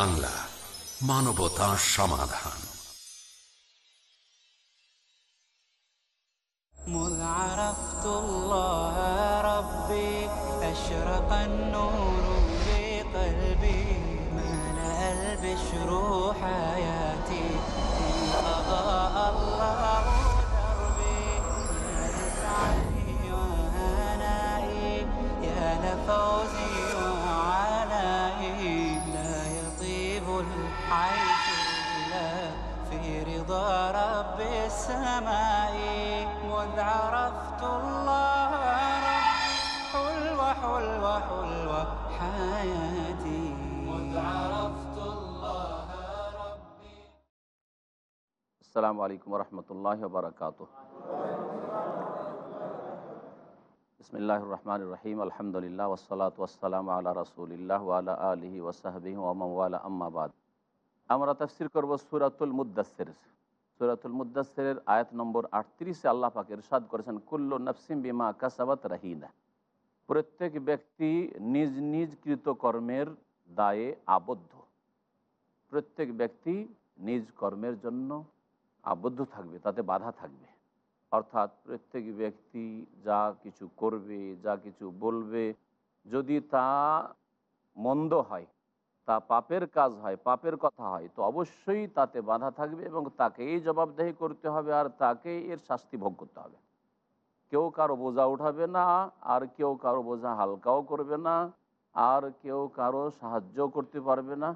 TV Bangla মানবতা সমাধান مذ عرفت الله ربي أشرق النور في قلبي ملأ البشر حياتي السماء مذ عرفت الله ربي حلوة حلوة حلوة حياتي مذ عرفت الله ربي আসসালামু আলাইকুম রহমতুল্লাহ বারকাত বিসমিল্লাহ রহমান রহিম আলহামদুলিল্লাহ ওসলাত ওসালাম আল্লাহ রসুলিল্লাহ আলা আলহি ওসাহাবি ওমাওয়ালা আম্মাবাদ আমরা তফসির করব সুরাতুল মুদাসের সুরাতুল মুদাসের আয়াত নম্বর আটত্রিশে আল্লাহ পাক ইরশাদ করেছেন, কুল্লু নফসিম বিমা কাসাবাত রাহিনা। প্রত্যেক ব্যক্তি নিজ নিজ কৃতকর্মের দায়ে আবদ্ধ। প্রত্যেক ব্যক্তি নিজ কর্মের জন্য আবদ্ধ থাকবে, তাতে বাধা থাকবে। অর্থাৎ প্রত্যেক ব্যক্তি যা কিছু করবে, যা কিছু বলবে, যদি তা মন্দ হয় তা পাপের কাজ হয়, পাপের কথা হয়। তো অবশ্যই তাতে বাধা থাকবে এবং তাকেই জবাবদেহি করতে হবে আর তাকেই এর শাস্তি ভোগ করতে হবে। কেউ কারও বোঝা উঠাবে না, আর কেউ কারও বোঝা হালকাও করবে না, আর কেউ কারও সাহায্য করতে পারবে না,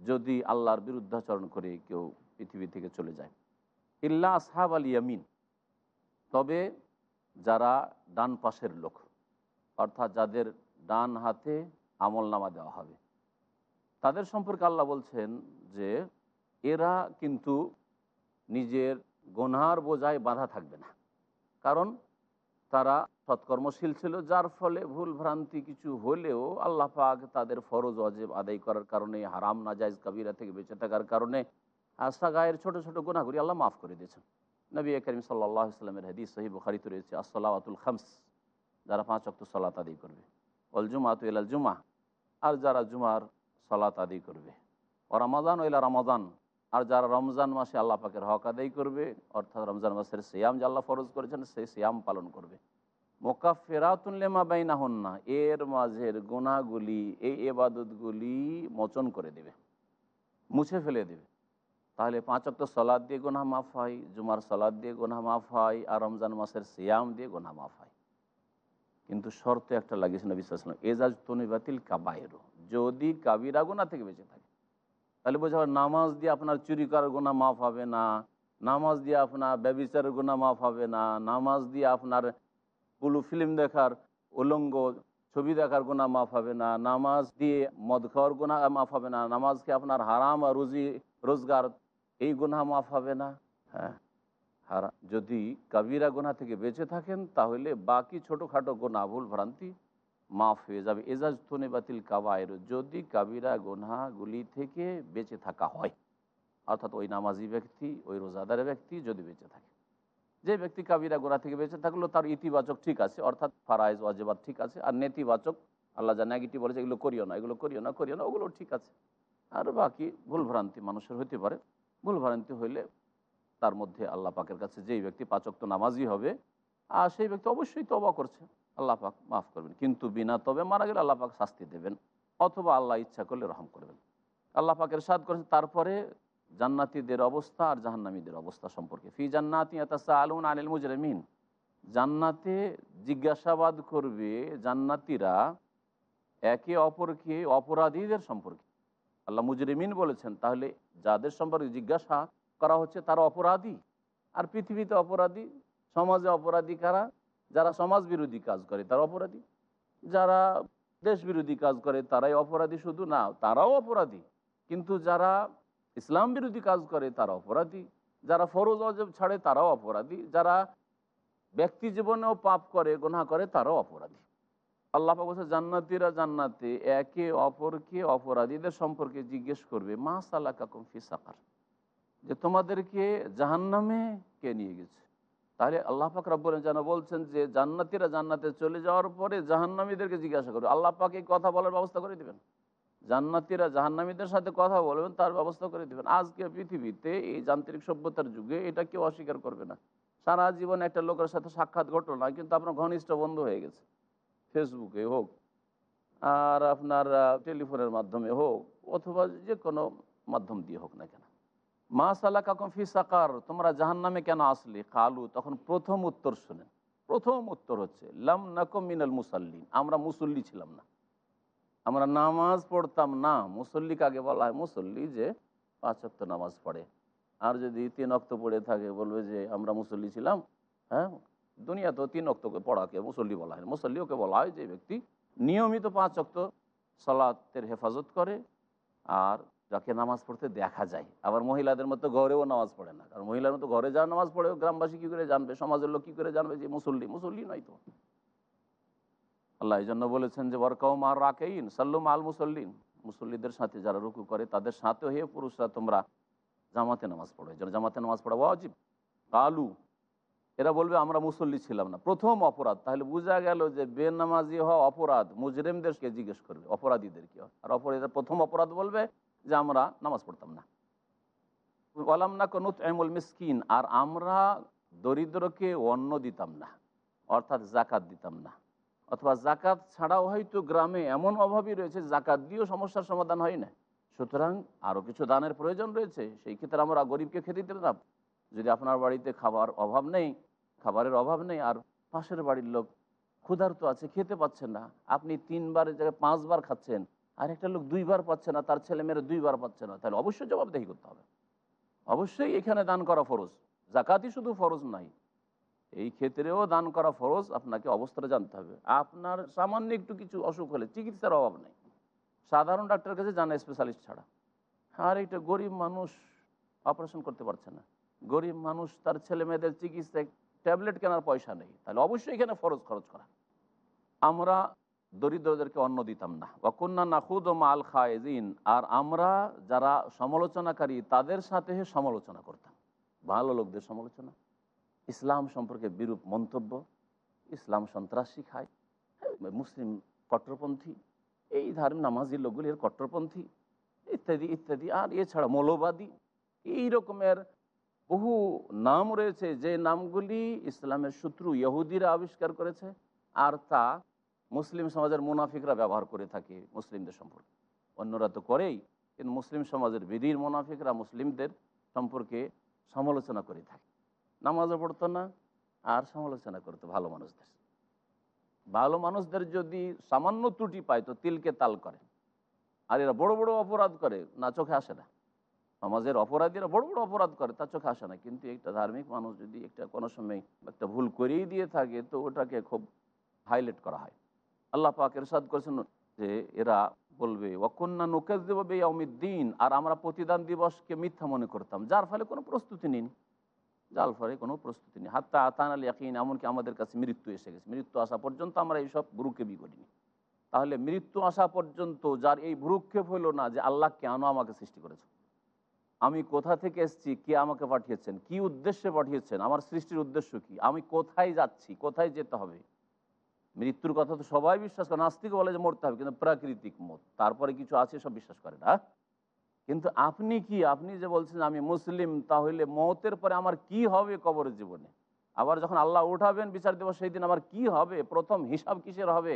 যদি আল্লাহর বিরুদ্ধাচরণ করে কেউ পৃথিবী থেকে চলে যায়। ইল্লা আসহাব আল ইয়ামিন। তবে যারা ডান পাশের লোক, অর্থাৎ যাদের ডান হাতে আমল নামা দেওয়া হবে। তাদের সম্পর্কে আল্লাহ বলছেন যে এরা কিন্তু নিজের গোনার বোঝায় বাধা থাকবে না। কারণ তারা সৎকর্মশীল ছিল, যার ফলে ভুল ভ্রান্তি কিছু হলেও আল্লাহ পাক তাদের ফরজ অজেব আদায় করার কারণে, হারাম নাজাইজ কাবিরা থেকে বেঁচে থাকার কারণে আস্থা গায়ের ছোটো ছোটো গুণাগুলি আল্লাহ মাফ করে দিয়েছেন। নবী করিম সাল্লাহ ইসলামের হাদিস সহি বুখারিতে রয়েছে আসসালাতুল খামস, যারা পাঁচ অক্ত সলাত আদায় করবে। অল জুমা তো এলাল জুমা, আর যারা জুমার সলাত আদি করবে। ও রমাদান ওইলা রমাদান। আর যারা রমজান মাসে আল্লাহ পাকের হক আদায় করবে, অর্থাৎ রমজান মাসের সিয়াম যে আল্লাহ ফরজ করেছেন, সেই সিয়াম পালন করবে। মোকাফেরাতুল্লেমা বাইনা হন না এর মাঝের গুণাগুলি এই এবাদতগুলি মোচন করে দেবে। মুছে ফেলে দেবে। তাহলে পাঁচ অক্ট সলাদ দিয়ে গোনা মাফ হয়, জুমার সলাদ দিয়ে গোনা মাফ হয়, আর রমজান মাসের সিয়াম দিয়ে গোনা মাফ হয়। কিন্তু শর্ত একটা লাগিয়েছে নবী সাল্লাম এজাজ তনিবাতিল কাবায়েরও যদি কাবিরা গোনা থেকে বেঁচে থাকে। তাহলে বোঝা হয় নামাজ দিয়ে আপনার চুরি করার গোনা মাফ হবে না, নামাজ দিয়ে আপনার ব্যবিচারের গোনা মাফ হবে না, নামাজ দিয়ে আপনার পুলু ফিল্ম দেখার, উলঙ্গ ছবি দেখার গোনা মাফ হবে না, নামাজ দিয়ে মদ খাওয়ার গোনা মাফ হবে না নামাজকে আপনার হারাম আর রুজি, রোজগার এই গুনাহ মাফ হবে না? হ্যাঁ। যদি কাবিরা গোনা থেকে বেঁচে থাকেন, তাহলে বাকি ছোটোখাটো গোনা ভুল ভ্রান্তি মাফ হয়ে যাবে। এজাজ তনে বাতিল কাবায়ের, যদি কাবিরা গোনাগুলি থেকে বেঁচে থাকা হয়, অর্থাৎ ওই নামাজি ব্যক্তি, ওই রোজাদার ব্যক্তি যদি বেঁচে থাকে। যে ব্যক্তি কাবিরা গোনা থেকে বেঁচে থাকল, তার ইতিবাচক ঠিক আছে, অর্থাৎ ফারাইজ ওয়াজেবাদ ঠিক আছে, আর নেতিবাচক, আল্লাহ যা নেগেটিভ বলেছে, এগুলো করিও না, এগুলো করিও না করিও না ওগুলো ঠিক আছে। আর বাকি ভুলভ্রান্তি মানুষের হতে পারে। ভুলভ্রান্তি হইলে তার মধ্যে আল্লাহ পাকের কাছে যেই ব্যক্তি পাচক তো নামাজি হবে, আর সেই ব্যক্তি অবশ্যই তবা করছে। আল্লাহ পাক মাফ করবেন। কিন্তু বিনা তবে মারা গেলে আল্লাহ পাক শাস্তি দেবেন, অথবা আল্লাহ ইচ্ছা করলে রহম করবেন। আল্লাহ পাকের সাদ করেছেন, তারপরে জান্নাতিদের অবস্থা আর জাহান্নামীদের অবস্থা সম্পর্কে। ফি জান্নাতি আলুন আনিল মুজরমিন। জান্নাতে জিজ্ঞাসাবাদ করবে জান্নাতিরা একে অপরকে, অপরাধীদের সম্পর্কে। আল্লাহ মুজরিমিন বলেছেন, তাহলে যাদের সম্পর্কে জিজ্ঞাসা করা হচ্ছে তারা অপরাধী। আর পৃথিবীতে অপরাধী, সমাজে অপরাধী কারা? যারা সমাজ বিরোধী কাজ করে, তারা অপরাধী। যারা দেশ বিরোধী কাজ করে, তারাই অপরাধী শুধু না, তারাও অপরাধী। কিন্তু যারা ইসলাম বিরোধী কাজ করে, তারা অপরাধী। যারা ফরজ অজব ছাড়ে, তারাও অপরাধী। যারা ব্যক্তি জীবনেও পাপ করে গোনা করে, তারাও অপরাধী। আল্লাহ বলছে, জান্নাতিরা জান্নাতে একে অপরকে অপরাধীদের সম্পর্কে জিজ্ঞেস করবে, মা সাল্লা কাকুম ফি সাকার? যে তোমাদেরকে জাহান্নামে কে নিয়ে গেছে? তাহলে আল্লাহ পাক রব্বুল যেন বলছেন যে জান্নাতিরা জান্নাতে চলে যাওয়ার পরে জাহান্নামীদেরকে জিজ্ঞাসা করবে আল্লাহ পাক এই কথা বলার ব্যবস্থা করে দেবেন। জান্নাতিরা জাহান্নামীদের সাথে কথা বলবেন, তার ব্যবস্থা করে দেবেন। আজকে পৃথিবীতে এই যান্ত্রিক সভ্যতার যুগে এটা কেউ অস্বীকার করবে না। সারা জীবন একটা লোকের সাথে সাক্ষাৎ ঘটল না, কিন্তু আপনার ঘনিষ্ঠ বন্ধু হয়ে গেছে। ফেসবুকে হোক, আর আপনার টেলিফোনের মাধ্যমে হোক, অথবা যে কোনো মাধ্যম দিয়ে হোক না কেন। মা সালা কাকুম ফি সাকার, তোমরা জাহান্নামে কেন আসলে? কালু, তখন প্রথম উত্তর শুনেন। প্রথম উত্তর হচ্ছে, লাম নাকম মিনাল মুসাল্লিন। আমরা মুসল্লি ছিলাম না। আমরা নামাজ পড়তাম না। মুসল্লি কাকে বলা হয় মুসল্লি যে পাঁচ অক্ত নামাজ পড়ে। আর যদি তিন অক্ত পড়ে থাকে, বলবে যে আমরা মুসল্লি ছিলাম হ্যাঁ? দুনিয়া তো তিন অক্ত পড়াকে মুসল্লি বলা হয় মুসল্লি ওকে বলা হয় যে ব্যক্তি নিয়মিত পাঁচ অক্ত সলাতের হেফাজত করে, আর যাকে নামাজ পড়তে দেখা যায়। আবার মহিলাদের মতো ঘরেও নামাজ পড়ে না। কারণ মহিলার মতো ঘরে যা নামাজ পড়ে, গ্রামবাসী কী করে জানবে? সমাজের লোক কী করে জানবে যে মুসল্লি? মুসল্লি নয় তো। আল্লাহ এই জন্য বলেছেন যে বরকাও মার রাকেইন সাল্লুম আল মুসল্লিন। মুসল্লিদের সাথে যারা রুকু করে, তাদের সাথে হয়ে পুরুষরা, তোমরা জামাতে নামাজ পড়ো। জন্য জামাতে নামাজ পড়া ওয়াজিব। কালু, এরা বলবে, আমরা মুসল্লি ছিলাম না। প্রথম অপরাধ, তাহলে বোঝা গেল যে বেনামাজি হওয়া অপরাধ, মুজরিমদেরকে জিজ্ঞেস করবে অপরাধীদেরকে আর অপরাধীদের প্রথম অপরাধ বলবে যে আমরা নামাজ পড়তাম না। বলাম না কোনো এমুল মিসকিন, আর আমরা দরিদ্রকে অন্ন দিতাম না, অর্থাৎ জাকাত দিতাম না। অথবা জাকাত ছাড়াও হয়তো গ্রামে এমন অভাবই রয়েছে জাকাত দিয়েও সমস্যার সমাধান হয় না। সুতরাং আরও কিছু দানের প্রয়োজন রয়েছে, সেই ক্ষেত্রে আমরা গরিবকে খেতে দিতাম যদি আপনার বাড়িতে খাবার অভাব নেই, খাবারের অভাব নেই, আর পাশের বাড়ির লোক ক্ষুধার্ত আছে, খেতে পাচ্ছেন না, আপনি তিনবার জায়গায় পাঁচবার খাচ্ছেন আর একটা লোক দুইবার পাচ্ছে না, তার ছেলে মেয়েরা দুইবার পাচ্ছে না, তাহলে অবশ্যই জবাবদেহি করতে হবে। অবশ্যই এখানে দান করা ফরজ, জাকাতই শুধু ফরজ নাই এই ক্ষেত্রেও দান করা ফরজ, আপনাকে অবস্থাটা জানতে হবে। আপনার সামান্য একটু কিছু অসুখ হলে চিকিৎসার অভাব নেই। সাধারণ ডাক্তারের কাছে জানা স্পেশালিস্ট ছাড়া। আর একটা গরিব মানুষ অপারেশন করতে পারছে না। গরিব মানুষ, তার ছেলে মেয়েদের চিকিৎসায় ট্যাবলেট কেনার পয়সা নেই। তাহলে অবশ্যই এখানে ফরজ খরচ করা। আমরা দরিদ্রদেরকে অন্ন দিতাম না। অকন্যা নাকুদ ও মাল খায়েজিন, আর আমরা যারা সমালোচনাকারী, তাদের সাথে সমালোচনা করতাম। ভালো লোকদের সমালোচনা। ইসলাম সম্পর্কে বিরূপ মন্তব্য। ইসলাম সন্ত্রাসী খায়। মুসলিম কট্টরপন্থী, এই ধার্মিক নামাজি লোকগুলি এর কট্টরপন্থী, ইত্যাদি ইত্যাদি। আর এছাড়া মৌলবাদী, এই রকমের বহু নাম রয়েছে যে নামগুলি ইসলামের শত্রু, ইহুদিরা আবিষ্কার করেছে। আর তা মুসলিম সমাজের মুনাফিকরা ব্যবহার করে থাকে মুসলিমদের সম্পর্কে। অন্যরা তো করেই, কিন্তু মুসলিম সমাজের বিধির মুনাফিকরা মুসলিমদের সম্পর্কে সমালোচনা করে থাকে। নামাজও পড়তো না, আর সমালোচনা করতো ভালো মানুষদের। ভালো মানুষদের যদি সামান্য ত্রুটি পায় তো তিলকে তাল করে। আর এরা বড় বড় অপরাধ করে, না চোখে আসে না। সমাজের অপরাধীরা বড় বড় অপরাধ করে তার চোখে আসে না। কিন্তু একটা ধার্মিক মানুষ যদি একটা কোনো সময় একটা ভুল করেই দিয়ে থাকে, তো ওটাকে খুব হাইলাইট করা হয়। আল্লাহ পাক এরশাদ করেছেন যে এরা বলবে অকন্যা নোকেজ দেবে দিন আর আমরা প্রতিদান দিবসকে মিথ্যা মনে করতাম, যার ফলে কোনো প্রস্তুতি নিন যার ফলে কোনো প্রস্তুতি নেই। হাত্তা আতান আলী ইয়াকিন এমনকি আমাদের কাছে মৃত্যু এসে গেছে। মৃত্যু আসা পর্যন্ত আমরা এইসব ভ্রুক্ষেপই করিনি। তাহলে মৃত্যু আসা পর্যন্ত যার এই ভ্রুক্ষেপ হলো না যে আল্লাহ কেন আমাকে সৃষ্টি করেছে? আমি কোথা থেকে এসেছি? কে আমাকে পাঠিয়েছেন? কি উদ্দেশ্যে পাঠিয়েছেন? আমার সৃষ্টির উদ্দেশ্য কি? আমি কোথায় যাচ্ছি? কোথায় যেতে হবে? মৃত্যুর কথা তো সবাই বিশ্বাস করে নাস্তিক বলে যে মরতে হবে, কিন্তু প্রাকৃতিক মত, তারপরে কিছু আছে সব বিশ্বাস করে না। কিন্তু আপনি কি, আপনি যে বলছেন আমি মুসলিম, তাহলে মতের পরে আমার কি হবে কবরের জীবনে? আবার যখন আল্লাহ উঠাবেন বিচার দেব, সেই দিন আমার কি হবে? প্রথম হিসাব কিসের হবে?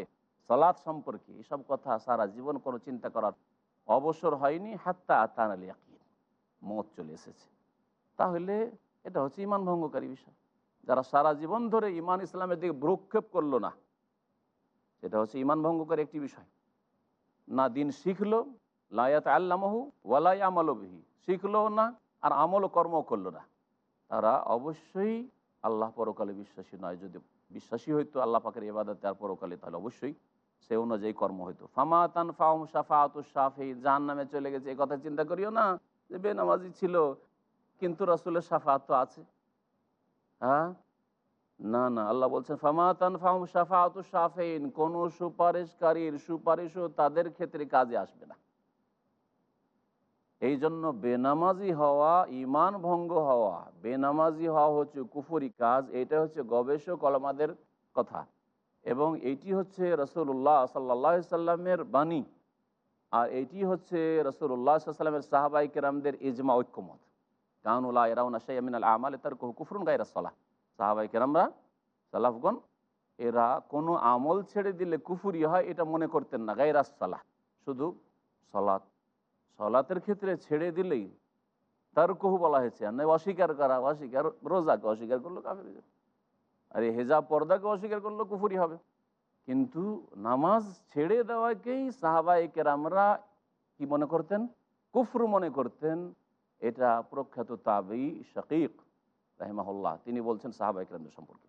সলাৎ সম্পর্কে এসব কথা সারা জীবন কোনো চিন্তা করার অবসর হয়নি, হাত্তা আতান আলী ইয়াকিন, মত চলে এসেছে। তাহলে এটা হচ্ছে ইমান ভঙ্গকারী বিষয়। যারা সারা জীবন ধরে ইমান ইসলামের দিকে ভ্রুক্ষেপ করল না এটা হচ্ছে ইমান ভঙ্গকারী একটি বিষয়। না দিন শিখলো লায়াত আল্লামহু ওয়ালাই আমলবিহি শিখলো না আর আমল কর্ম করল না। তারা অবশ্যই আল্লাহ পরকালে বিশ্বাসী নয়। যদি বিশ্বাসী হইতো, আল্লাহ পাকের এবাদতে আর পরকালে, তাহলে অবশ্যই সে অনুযায়ী কর্ম হইতো। ফামাতান ফাউম সাফাত সাফি জাহান নামে চলে গেছে। এই কথা চিন্তা করিও না যে বেনামাজি ছিল, কিন্তু রসুলের সাফাত তো আছে। হ্যাঁ? না না, আল্লাহ বলছেন ফামাতান ফাহুম সাফাত সাফেইন কোন সুপারিশকারীর সুপারিশও তাদের ক্ষেত্রে কাজে আসবে না। এই জন্য বেনামাজি হওয়া ইমান ভঙ্গ হওয়া, বেনামাজি হওয়া হচ্ছে কুফরি কাজ, এটা হচ্ছে গবেষক কলমাদের কথা। এবং এটি হচ্ছে রসুল্লাহ সাল্লাহ সাল্লামের বাণী, আর এটি হচ্ছে রসুল্লাহ সাল্লামের সাহাবাই কেরামদের ইজমা ঐক্যমত। কানুল্লাহ এরাউন আশাইমিনাল আমাল তার কুফরুন গাইরা সালাহ। সাহাবাই কেরামরা, সালাফগণ, এরা কোনো আমল ছেড়ে দিলে কুফুরি হয়, এটা মনে করতেন না। গাইরাস সালাহ, শুধু সলাৎ সলাতের ক্ষেত্রে ছেড়ে দিলেই তার কহু বলা হয়েছে। আর অস্বীকার করা, অস্বীকার, রোজাকে অস্বীকার করল কাফের। আর এই হেজাব পর্দাকে অস্বীকার করল কুফুরি হবে। কিন্তু নামাজ ছেড়ে দেওয়াকেই সাহাবাই কেরামরা কি মনে করতেন? কুফরু মনে করতেন। এটা প্রখ্যাত তাবি শকিক। রাহিমাহুল্লাহ, তিনি বলছেন সাহাবাই কেরামদের সম্পর্কে।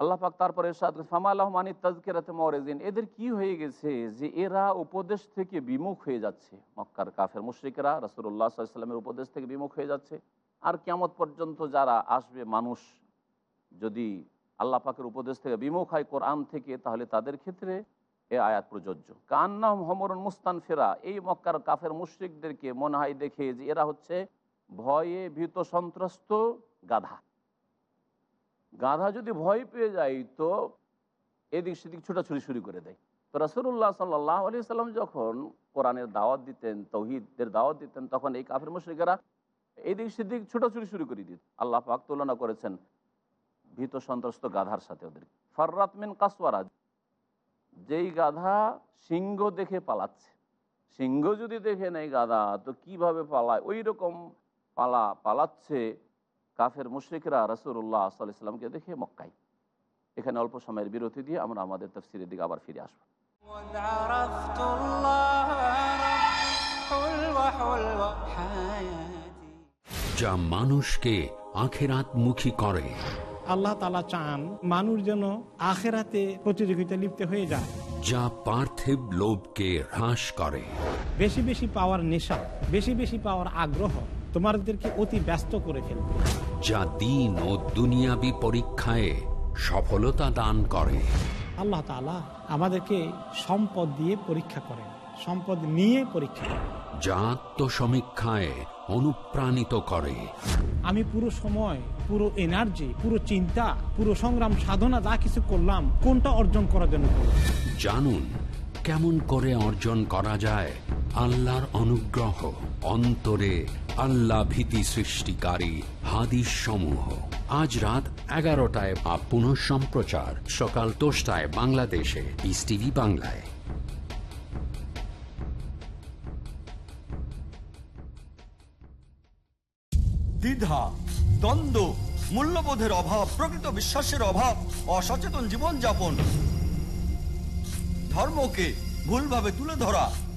আল্লাহ পাক তারপরে সাদ ফামালাহমানি তাজকেরাতে মরেজিন এদের কি হয়ে গেছে যে এরা উপদেশ থেকে বিমুখ হয়ে যাচ্ছে? মক্কার কাফের মুশ্রিকরা রসুল্লাহ সাল্লামের উপদেশ থেকে বিমুখ হয়ে যাচ্ছে। আর কেমত পর্যন্ত যারা আসবে মানুষ, যদি আল্লাহ পাকের উপদেশ থেকে বিমুখ হয় কোরআন থেকে, তাহলে তাদের ক্ষেত্রে এ আয়াত প্রযোজ্য। কান্নাম হমরুন মুস্তান ফেরা এই মক্কার কাফের মুশ্রিকদেরকে মনে হয় দেখে যে এরা হচ্ছে ভয়ে ভীত সন্ত্রস্ত গাধা। গাধা যদি ভয় পেয়ে যায় তো এদিক সেদিক ছোটাছুটি শুরু করে দেয়। তো রাসুল্লাহ সাল্লাহ আলি সাল্লাম যখন কোরআনের দাওয়াত দিতেন তৌহিদের দাওয়াত দিতেন, তখন এই কাফের মুশ্রিকেরা এদিক সেদিক ছোটাছুটি শুরু করে দিত। আল্লাহ পাক তুলনা করেছেন ভীত সন্ত্রস্ত গাধার সাথে ওদের। ফাররাত মিন কাসওয়ারা, যেই গাধা সিংহ দেখে পালাচ্ছে, সিংহ যদি দেখে নেয় গাধা, তো কীভাবে পালায়? ওই রকম পালা, পালাচ্ছে কাফের মুশ্রিকরা রসুল্লাহ আসল দেখে মক্কাই এখানে অল্প সময়ের বিরতি দিয়ে আমরা আমাদের তফসিরের দিকে আবার ফিরে আসব। যা মানুষকে আখেরাত মুখী করে। আল্লাহ তালা চান মানুষ যেন আখেরাতে প্রতিযোগিতা লিপ্ত হয়ে যায়। যা পার্থিব লোভকে হ্রাস করে। বেশি বেশি পাওয়ার নেশা বেশি বেশি পাওয়ার আগ্রহ তোমাদেরকে অতি ব্যস্ত করে ফেলবে। যা দিন ও দুনিয়াবি পরীক্ষায় সফলতা দান করে। আল্লাহ তালা আমাদেরকে সম্পদ দিয়ে পরীক্ষা করেন সম্পদ নিয়ে পরীক্ষা করেন। যা আত্মসমীক্ষায় অনুপ্রাণিত করে। আমি পুরো সময় পুরো এনার্জি পুরো চিন্তা পুরো সংগ্রাম সাধনা যা কিছু করলাম কোনটা অর্জন করার জন্য জানুন কেমন করে অর্জন করা যায়? আল্লাহর অনুগ্রহ, অন্তরে আল্লাহ ভীতি সৃষ্টিকারী হাদিস সমূহ আজ রাত এগারোটায় বা পুনঃ সম্প্রচার, সকাল দশটায় বাংলাদেশে পিস টিভি বাংলায়। দ্বিধা, দ্বন্দ্ব, মূল্যবোধের অভাব, প্রকৃত বিশ্বাসের অভাব, অসচেতন জীবনযাপন, ধর্মকে ভুলভাবে তুলে ধরা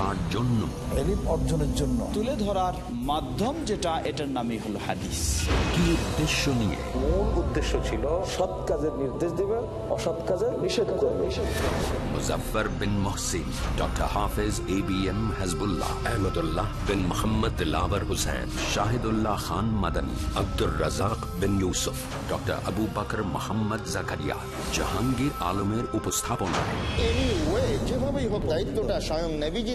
কার জন্য। এলিম অর্জনের জন্য। তুলে ধরার মাধ্যম যেটা এটার নামই হলো হাদিস। কি উদ্দেশ্য নিয়ে? মূল উদ্দেশ্য ছিল সৎ কাজের নির্দেশ দিবে অসৎ কাজের নিষেধ করবে। Muzaffar bin Mohsin doctor Hafez A B M Hizbullah Ahmadullah bin Mohammad lover Hussain Shahidullah Khan Madani Abdur Razzak bin Yusuf doctor Abu Bakr Mohammad Zakaria. Jahangir আলমের উপস্থাপনায়। এনিওয়ে যেভাবেই হোক দায়িত্বটা স্বয়ং নেভিজি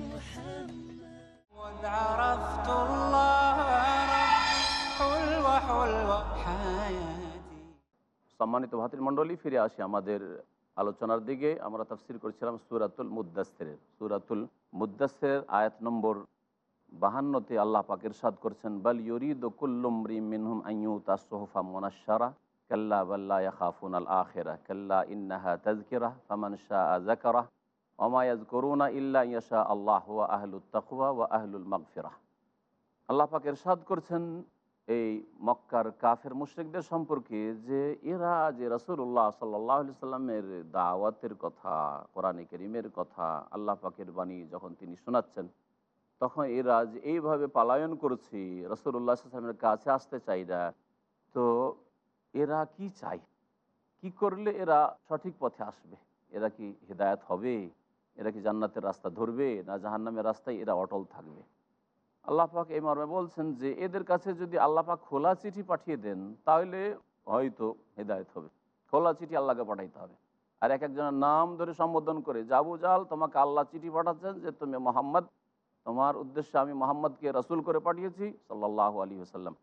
সম্মানিত ভাতৃমণ্ডলী ফিরে আসি আমাদের আলোচনার দিকে। আমরা তাফসির করেছিলাম সুরাতুল মুদাসের সুরাতুল মুদাসের আয়াত নম্বর বাহান্নতে আল্লাহ পাকের সাদ করছেন, বাল ইউরিদ কুল্লুমরি মিনহুম আইয়ু তাসোহফা মোনাসারা কাল্লা বাল্লা খাফুন আল আখেরা, কাল্লা ইন্নাহা তাজকিরা ফামান শাহ জাকারা অমায়াজ করুনা ইল্লা ইয়াশা আল্লাহ ওয়া আহলুল তাকুয়া ওয়া আহলুল মাগফিরা। আল্লাহ পাক এরশাদ করছেন এই মক্কার কাফের মুশ্রিকদের সম্পর্কে যে এরা, যে রসুল্লাহ সাল্লাহ সাল্লামের দাওয়াতের কথা, কোরআনে করিমের কথা, আল্লাহ পাকের বাণী যখন তিনি শোনাচ্ছেন, তখন এরা যে এইভাবে পালায়ন করছে রসুল্লাহ সাল্লামের কাছে আসতে চাই না। তো এরা কি চাই কি করলে এরা সঠিক পথে আসবে? এরা কি হেদায়ত হবে? এরা কি জান্নাতের রাস্তা ধরবে? না জাহান্নামের রাস্তায় এরা অটল থাকবে? আল্লাহ পাক এই মর্মে বলছেন যে, এদের কাছে যদি আল্লাহ পাক খোলা চিঠি পাঠিয়ে দেন, তাহলে হয়তো হেদায়ত হবে। খোলা চিঠি আল্লাহকে পাঠাইতে হবে। আর এক একজনের নাম ধরে সম্বোধন করে, যাবু জাল তোমাকে আল্লাহ চিঠি পাঠাচ্ছেন যে, তুমি মোহাম্মদ, তোমার উদ্দেশ্যে আমি মোহাম্মদকে রসুল করে পাঠিয়েছি সাল্লাহ আলী আসাল্লাম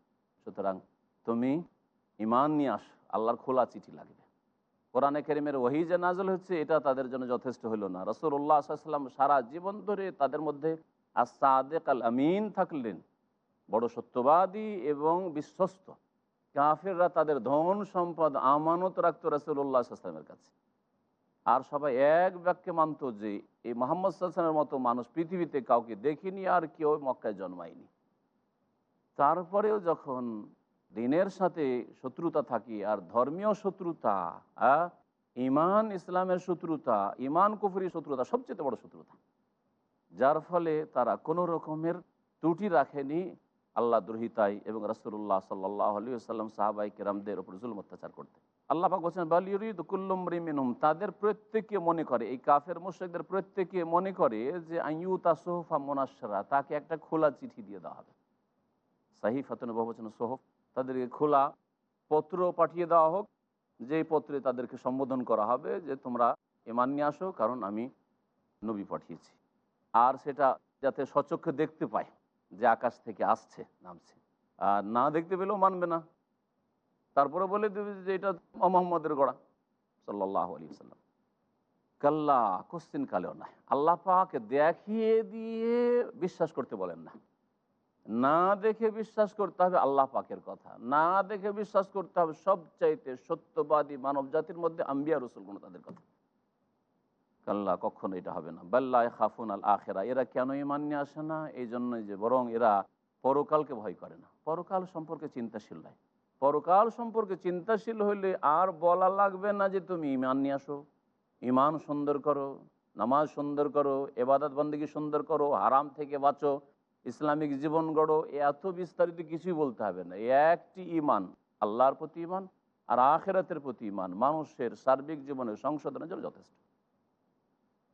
সুতরাং তুমি ইমান নিয়ে আস, আল্লাহর খোলা চিঠি লাগবে। কোরআনে কেরিমের ওহি যে নাজল হচ্ছে, এটা তাদের জন্য যথেষ্ট হলো না। রসুল্লাহ সাল্লাম সারা জীবন ধরে তাদের মধ্যে আসাদেক আল আমিন থাকলেন, বড় সত্যবাদী এবং বিশ্বস্ত। কাফেররা তাদের ধন সম্পদ আমানত রাখত রসুল্লাহ আসলামের কাছে। আর সবাই এক বাক্যে মানত যে, এই মোহাম্মদ সাল্লামের মতো মানুষ পৃথিবীতে কাউকে দেখিনি আর কেউ মক্কায় জন্মায়নি। তারপরেও যখন দিনের সাথে শত্রুতা থাকি আর ধর্মীয় শত্রুতা ইমান, ইসলামের শত্রুতা, ইমান, কুফুরি শত্রুতা সবচেয়ে বড় শত্রুতা। যার ফলে তারা কোনো রকমের ত্রুটি রাখেনি আল্লাহ দ্রোহিতাই এবং রসুল্লাহ সাল্লাহ আলী সাল্লাম সাহাবাই কেরামদের ওপর জুল অত্যাচার করতে আল্লাহ পাক বলছেন বালিউরিদ তাদের প্রত্যেকে মনে করে, এই কাফের মোশেকদের প্রত্যেকে মনে করে যে আইউতা সোহফা মোনাসরা তাকে একটা খোলা চিঠি দিয়ে দেওয়া হবে। সাহি ফাতন বহুবচন সোহফ, তাদেরকে খোলা পত্র পাঠিয়ে দেওয়া হোক। যে পত্রে তাদেরকে সম্বোধন করা হবে যে, তোমরা এমান নিয়ে আসো, কারণ আমি নবী পাঠিয়েছি। আর সেটা যাতে সচক্ষে দেখতে পায় যে আকাশ থেকে আসছে, নামছে। আর না দেখতে পেলেও মানবে না। তারপরে বলে দেবে যে এটা মোহাম্মদের গড়া সাল্লাহ আলী সাল্লাম কাল্লা, কোশ্চিন কালেও নাই আল্লাহ পাক দেখিয়ে দিয়ে বিশ্বাস করতে বলেন না। না দেখে বিশ্বাস করতে হবে আল্লাহ পাকের কথা। না দেখে বিশ্বাস করতে হবে সবচাইতে সত্যবাদী মানব জাতির মধ্যে আম্বিয়া রসুলগুণ তাদের কথা। কাল্লা, কখনো এটা হবে না। বাল্লা খাফুন আল আখেরা, এরা কেন ইমান নিয়ে আসে না? এই জন্যই যে বরং এরা পরকালকে ভয় করে না। পরকাল সম্পর্কে চিন্তাশীল নয় পরকাল সম্পর্কে চিন্তাশীল হইলে আর বলা লাগবে না যে তুমি ইমান নিয়ে আসো। ইমান সুন্দর করো, নামাজ সুন্দর করো এবাদত বন্দী সুন্দর করো, হারাম থেকে বাঁচো, ইসলামিক জীবন গড়ো এত বিস্তারিত কিছুই বলতে হবে না। একটি ইমান আল্লাহর প্রতি ইমান আর আখেরাতের প্রতি ইমান মানুষের সার্বিক জীবনের সংশোধনের জন্য যথেষ্ট।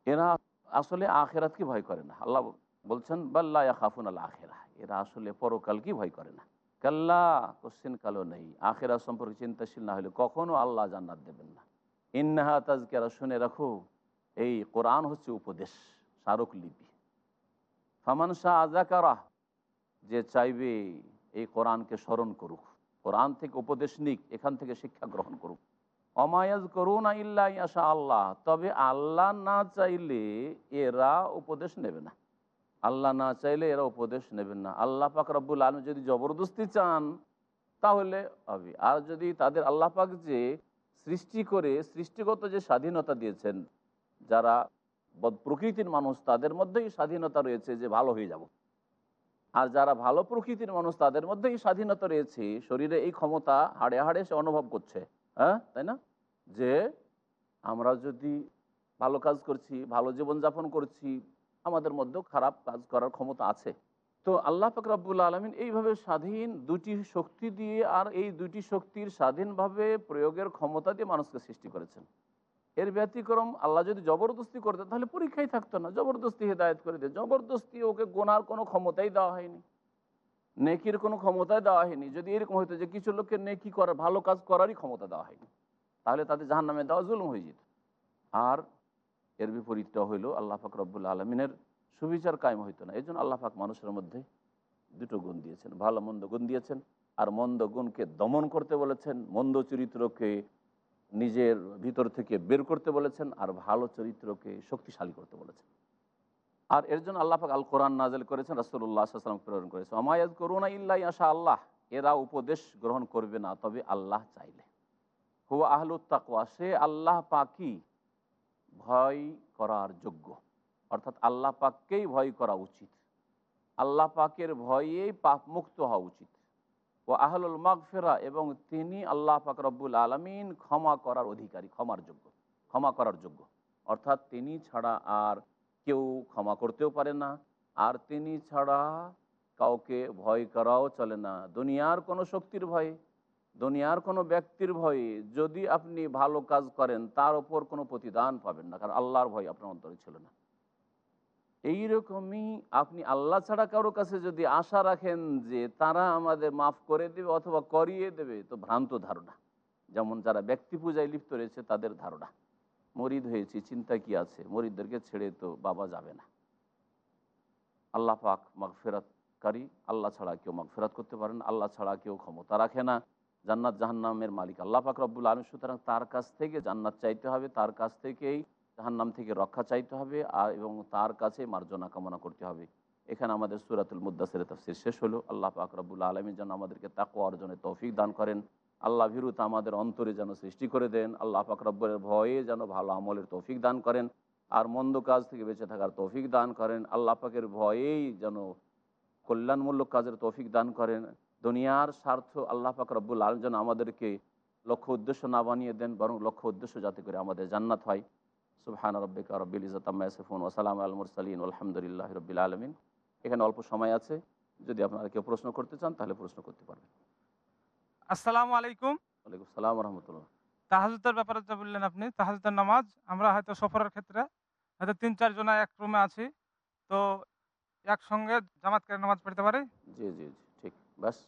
এরা আসলে আখেরাতকে ভয় করে না। আল্লাহ বলছেন বাল্লা খাফুন আল আখেরা। এরা আসলে পরকালকে ভয় করে না। কাল্লা, কোশ্চিন কালো নেই। আখেরা সম্পর্কে চিন্তাশীল না হলে কখনো আল্লাহ জান্নাত দেবেন না। ইন্নাহা তাজকেরা, শুনে রাখো, এই কোরআন হচ্ছে উপদেশ, স্মারক লিপি। ফামান শাহ আজাকারা যে চাইবে এই কোরআনকে স্মরণ করুক। কোরআন থেকে উপদেশ নিক, এখান থেকে শিক্ষা গ্রহণ করুক। অমায়াজ করুন ইল্লা ইয়াশা আল্লাহ তবে আল্লাহ না চাইলে এরা উপদেশ নেবে না। আল্লাহ না চাইলে এরা উপদেশ নেবেন না। আল্লাহ পাক রব্বুল আলম যদি জবরদস্তি চান, তাহলে হবে। আর যদি তাদের আল্লাহ পাক যে সৃষ্টি করে, সৃষ্টিগত যে স্বাধীনতা দিয়েছেন, যারা প্রকৃতির মানুষ, তাদের মধ্যেই স্বাধীনতা রয়েছে যে ভালো হয়ে যাব। আর যারা ভালো প্রকৃতির মানুষ, তাদের মধ্যেই স্বাধীনতা রয়েছে, শরীরে এই ক্ষমতা হাড়ে হাড়ে সে অনুভব করছে। হ্যাঁ তাই না? যে আমরা যদি ভালো কাজ করছি, ভালো জীবনযাপন করছি, আমাদের মধ্যেও খারাপ কাজ করার ক্ষমতা আছে। তো আল্লাহ ফকরাবুল আলমিন এইভাবে স্বাধীন দুটি শক্তি দিয়ে আর এই দুটি শক্তির স্বাধীনভাবে প্রয়োগের ক্ষমতা দিয়ে মানুষকে সৃষ্টি করেছেন। এর ব্যতিক্রম আল্লাহ যদি জবরদস্তি করতে তাহলে পরীক্ষাই থাকতো না। জবরদস্তি হেদায়ত করে দিয়ে জবরদস্তি ওকে গোনার কোনো ক্ষমতাই দেওয়া হয়নি। নেকির কোনো ক্ষমতাই দেওয়া হয়নি। যদি এরকম হইতো যে কিছু লোককে নেকি করার ভালো কাজ করারই ক্ষমতা দেওয়া হয়নি, তাহলে তাদের জাহান নামে দেওয়া জুলুম হয়ে যেত। আর এর বিপরীতটা হইল, আল্লাহ পাক রব্বুল আলমিনের সুবিচার কায়েম হইতো না। এই জন্য আল্লাহ পাক মানুষের মধ্যে দুটো গুণ দিয়েছেন। ভালো মন্দ গুণ দিয়েছেন, আর মন্দ গুণকে দমন করতে বলেছেন, মন্দ চরিত্রকে নিজের ভিতর থেকে বের করতে বলেছেন, আর ভালো চরিত্রকে শক্তিশালী করতে বলেছেন। আর এর জন্য আল্লাহাক আল কোরআন নাজেল করেছেন রাসুল্লাহ সাল্লাম প্রেরণ করেছেন। আমায়াজ করুণা ইল্লা আশা আল্লাহ এরা উপদেশ গ্রহণ করবে না, তবে আল্লাহ চাইলে। হুয়া আহলুত তাকওয়া, সে আল্লাহ পাকি ভয় করার যোগ্য। অর্থাৎ আল্লাহ পাককেই ভয় করা উচিত। আল্লাহ পাকের ভয়েই পাপ মুক্ত হওয়া উচিত। ও আহলুল মাগফেরা, এবং তিনি আল্লাহ পাক রব্বুল আলমিন ক্ষমা করার অধিকারী, ক্ষমার যোগ্য, ক্ষমা করার যোগ্য। অর্থাৎ তিনি ছাড়া আর কেউ ক্ষমা করতেও পারে না, আর তিনি ছাড়া কাউকে ভয় করাও চলে না। দুনিয়ার কোনো শক্তির ভয়ে, দুনিয়ার কোনো ব্যক্তির ভয়ে, যদি আপনি ভালো কাজ করেন, তার ওপর কোনো প্রতিদান পাবেন না, কারণ আল্লাহর ভয় আপনার অন্তরে ছিল না। এইরকমই আপনি আল্লাহ ছাড়া কারও কাছে যদি আশা রাখেন যে তারা আমাদের মাফ করে দেবে অথবা করিয়ে দেবে, তো ভ্রান্ত ধারণা। যেমন যারা ব্যক্তি পূজায় লিপ্ত রয়েছে, তাদের ধারণা। মরিদ হয়েছি, চিন্তা কি আছে? মরিদদেরকে ছেড়ে তো বাবা যাবে না। আল্লাহ পাক মাগফেরাতকারী, আল্লাহ ছাড়া কেউ মাগফেরাত করতে পারেন আল্লাহ ছাড়া কেউ ক্ষমতা রাখে না। জান্নাত জাহান্নামের মালিক আল্লাহ পাক রব্বুল আলম সুতরাং তার কাছ থেকে জান্নাত চাইতে হবে, তার কাছ থেকেই জাহান্নাম থেকে রক্ষা চাইতে হবে, আর এবং তার কাছে মার্জনা কামনা করতে হবে। এখানে আমাদের সুরাতুল মুদাসের তফসির শেষ হলো। আল্লাহ পাক রব্বুল আলমী যেন আমাদেরকে তাকু অর্জনে তৌফিক দান করেন। আল্লাহ ভীরুতা আমাদের অন্তরে যেন সৃষ্টি করে দেন, আল্লাহ পাক রব্বরের ভয়ে যেন ভালো আমলের তৌফিক দান করেন আর মন্দ কাজ থেকে বেঁচে থাকার তৌফিক দান করেন, আল্লাহ পাকের ভয়েই যেন কল্যাণমূলক কাজের তৌফিক দান করেন। দুনিয়ার স্বার্থ আল্লাহ পাক রব্বুল আলম যেন আমাদেরকে লক্ষ্য উদ্দেশ্য না বানিয়ে দেন, বরং লক্ষ্য উদ্দেশ্য যাতে করে আমাদের জান্নাত হয়। সুবহান রব্বিকা রব্বিল ইজত আম্মা ইয়াসিফুন ওয়া সালামু আলাল মুরসালিন আলহামদুলিল্লাহি রাব্বিল আলামিন। এখানে অল্প সময় আছে, যদি আপনারা কেউ প্রশ্ন করতে চান তাহলে প্রশ্ন করতে পারবেন। আসসালামু আলাইকুম। ওয়ালাইকুম সালাম রহমতুল্লাহ। তাহাজুদের ব্যাপারে যা বললেন আপনি তাহাজুদের নামাজ আমরা হয়তো সফরের ক্ষেত্রে হয়তো তিন চার জনা এক রুমে আছি তো একসঙ্গে জামাত করে নামাজ পড়তে পারি? জি জি জি ঠিক ব্যাস।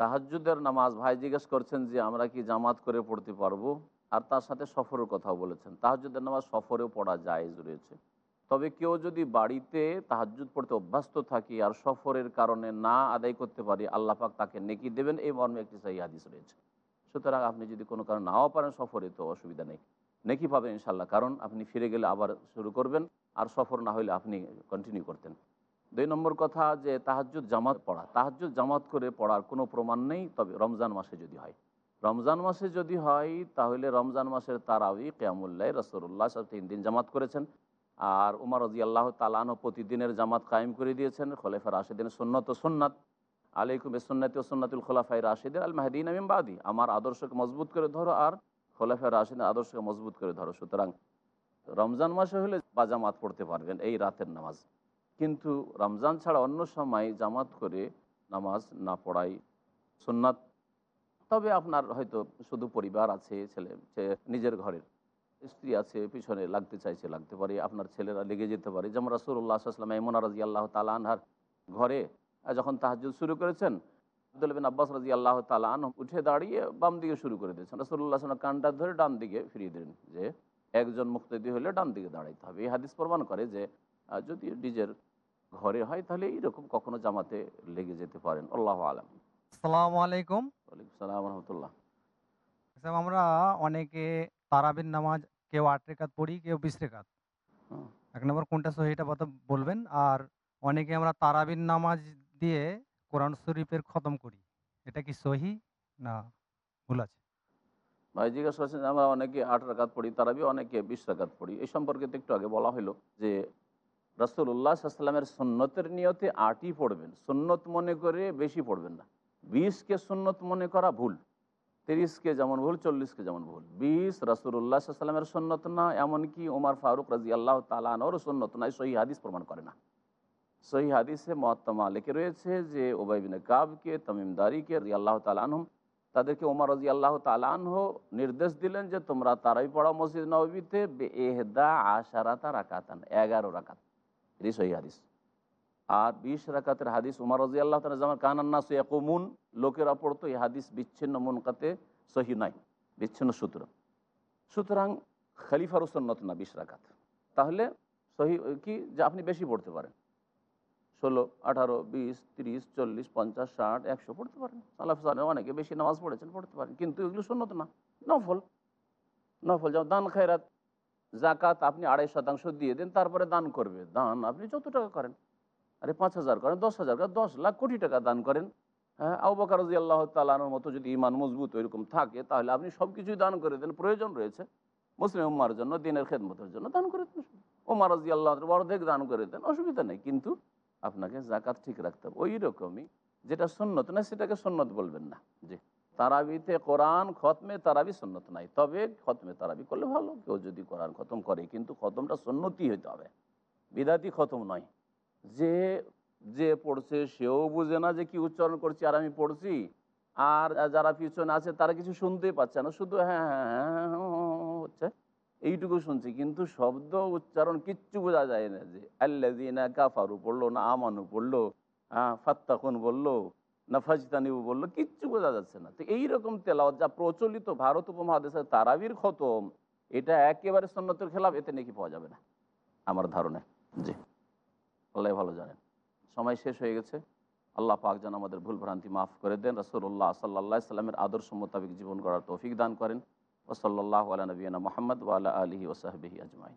তাহাজ্জুদের নামাজ ভাই জিজ্ঞেস করছেন যে আমরা কি জামাত করে পড়তে পারব? আর তার সাথে সফরের কথাও বলেছেন। তাহাজ্জুদের নামাজ সফরেও পড়া জায়েজ রয়েছে। তবে কেউ যদি বাড়িতে তাহাজ্জুদ পড়তে অভ্যস্ত থাকি আর সফরের কারণে না আদায় করতে পারি, আল্লাহ পাক তাকে নেকি দেবেন। এই মর্মে একটি সাহি হাদিস রয়েছে। সুতরাং আপনি যদি কোনো কারণে নাও পারেন সফরে, তো অসুবিধা নেই। নেকি পাবেন ইনশাল্লাহ কারণ আপনি ফিরে গেলে আবার শুরু করবেন আর সফর না হলে আপনি কন্টিনিউ করতেন। দুই নম্বর কথা যে তাহাজ্জুদ জামাত পড়া। তাহাজ্জুদ জামাত করে পড়ার কোনো প্রমাণ নেই, তবে রমজান মাসে যদি হয়। রমজান মাসে যদি হয়, তাহলে রমজান মাসের তারাবি কেয়ামুল্লাহ রসুল্লাহ সব তিন দিন জামাত করেছেন। আর উমার রাজি আল্লাহ তালান প্রতিদিনের জামাত কায়েম করে দিয়েছেন, খোলেফা রাশেদিন সুন্নত ও সুন্নাত। আলাইকুম সুন্নাতি ও সুন্নাতুল খোলাফাই রাশেদিন আল মাহদিন আমিম বাদি। আমার আদর্শকে মজবুত করে ধরো আর খোলাফা রাশেদিন আদর্শকে মজবুত করে ধরো। সুতরাং রমজান মাসে হলে বা জামাত পড়তে পারবেন এই রাতের নামাজ। কিন্তু রমজান ছাড়া অন্য সময় জামাত করে নামাজ না পড়াই সুন্নাত। তবে আপনার হয়তো শুধু পরিবার আছে ছেলে, নিজের ঘরের। স্ত্রী আছে পিছনে লাগতে চাইছে লাগতে পারে আপনার ছেলেরা লেগে যেতে পারে। যেমন রাসুল্লাহ আসলাম এমন রাজি আল্লাহ তালা আনহার ঘরে যখন তাহাজুদ শুরু করেছেন আব্দুল বিন আব্বাস রাজি আল্লাহ তালা আন উঠে দাঁড়িয়ে বাম দিকে শুরু করে দিয়েছেন। রাসুল্লাহ আসলাম কানটা ধরে ডান দিকে ফিরিয়ে দিলেন যে একজন মুক্তি হলে ডান দিকে দাঁড়াইতে হবে। এই হাদিস প্রমাণ করে যে যদি নিজের ঘরে হয় তাহলে এইরকম কখনো জামাতে লেগে যেতে পারেন। আল্লাহ আলম। আসসালামু আলাইকুম। ওয়ালাইকুম সালাম রহমতুল্লাহ। আমরা অনেকে তারাবির নামাজ কেউ আট রেখাত পড়ি কেউ বিশ রেখাত এক নম্বর কোনটা সহি এটা বলতে বলবেন। আর অনেকে আমরা তারাবির নামাজ দিয়ে কোরআন শরীফের খতম করি। এটা কি সহি না ভুল আছে? ভাই জিজ্ঞাসা করছেন আমরা অনেকে আট রাকাত পড়ি তারাবি অনেকে বিশ রাকাত পড়ি। এই সম্পর্কে তো একটু আগে বলা হলো যে রাসুল্লাহ সাল্লামের সুন্নতের নিয়তে আটই পড়বেন। সুন্নত মনে করে বেশি পড়বেন না। বিশকে সুন্নত মনে করা ভুল। তিরিশকে যেমন ভুল চল্লিশকে যেমন ভুল। বিশ রাসুল্লাহ সাল্লামের সুন্নত না, এমনকি ওমার ফারুক রাজি আল্লাহ তালানোর সুন্নত না সহি হাদিস প্রমাণ করে না। সহি হাদিসে মহাত্মা মালিকে রয়েছে যে ওবাইবিন কাবকে তমিমদারিকে রি আল্লাহ তালানহম তাদেরকে ওমর রাজি আল্লাহ তালানহ নির্দেশ দিলেন যে, তোমরা তারাই পড়া মসজিদ নবীতে এহদা আশারাতা রাকাতান, এগারো রাকাত। এটি সহি হাদিস। আর বিশ রাকাতের হাদিস উমর রাজি আল্লাহ তালা যেমন কানান্না সুয়াকুমুন লোকেরা পড়তো এই হাদিস বিচ্ছিন্ন মুনকাতে সহি নাই বিচ্ছিন্ন সূত্র। সুতরাং খলিফার সুন্নত না বিশ রাকাত। তাহলে সহি কি? যে আপনি বেশি পড়তে পারেন। ষোলো, আঠারো, বিশ, তিরিশ, চল্লিশ, পঞ্চাশ, ষাট, একশো পড়তে পারেন। সালাফ সালেহ অনেকে বেশি নামাজ পড়েছেন, পড়তে পারেন। কিন্তু এগুলো সুন্নত না। নফল। নফল যেমন দান, খায়রাত। জাকাত আপনি আড়াই শতাংশ দিয়ে দেন, তারপরে দান করবে। দান আপনি যত টাকা করেন। আরে পাঁচ হাজার করেন, দশ হাজার করেন, দশ লাখ কোটি টাকা দান করেন। হ্যাঁ বকর রাজি আল্লাহ তালানোর মতো যদি ইমান মজবুত ওইরকম থাকে, তাহলে আপনি সব কিছুই দান করে দেন, প্রয়োজন রয়েছে। মুসলিম উম্মার জন্য, দিনের খেদমতের জন্য দান করে দেন। ওমার রাজি আল্লাহ অর্ধেক দান করে দেন, অসুবিধা নেই, কিন্তু আপনাকে জাকাত ঠিক রাখতে হবে। ওই রকমই যেটা সন্ন্যত না সেটাকে সন্ন্যত বলবেন না। জি, তারাবিতে কোরআন খতমে তারাবি সন্ন্যত নাই, তবে খতমে তারাবি করলে ভালো। কেউ যদি কোরআন খতম করে, কিন্তু খতমটা সন্ন্যতি হইতে হবে। বিদাতি খতম নয়। যে যে পড়ছে সেও বুঝে না যে কি উচ্চারণ করছি আর আমি পড়ছি। আর যারা পিছনে আছে তারা কিছু শুনতেই পাচ্ছে না। শুধু হ্যাঁ হ্যাঁ হ্যাঁ, হ্যাঁ হচ্ছে। এইটুকু শুনছি। কিন্তু শব্দ উচ্চারণ কিচ্ছু বোঝা যায় না যে আল্লাদিনা কাফারু পড়ল না আমানু পড়ল হ্যাঁ ফাত্তাকুন বলল না ফাজতানিবু বলল কিচ্ছু বোঝা যাচ্ছে না। তো এইরকম তেলাওয়াত যা প্রচলিত ভারত উপমহাদেশের তারাবির খতম এটা একেবারে সন্ন্যতের খেলাফ এতে নাকি পাওয়া যাবে না। আমার ধারণা। জি। আল্লাহ ভালো জানেন। সময় শেষ হয়ে গেছে। আল্লাহ পাক যেন আমাদের ভুল ভ্রান্তি মাফ করে দেন। রসুল্লাহ সাল্লাহ সাল্লামের আদর্শ মোতাবেক জীবন গড়ার তৌফিক দান করেন। ওসল্লাহ আলা নবীনা মোহাম্মদ ওয়ালা আলহি ওসাহবিহি আজমাইন।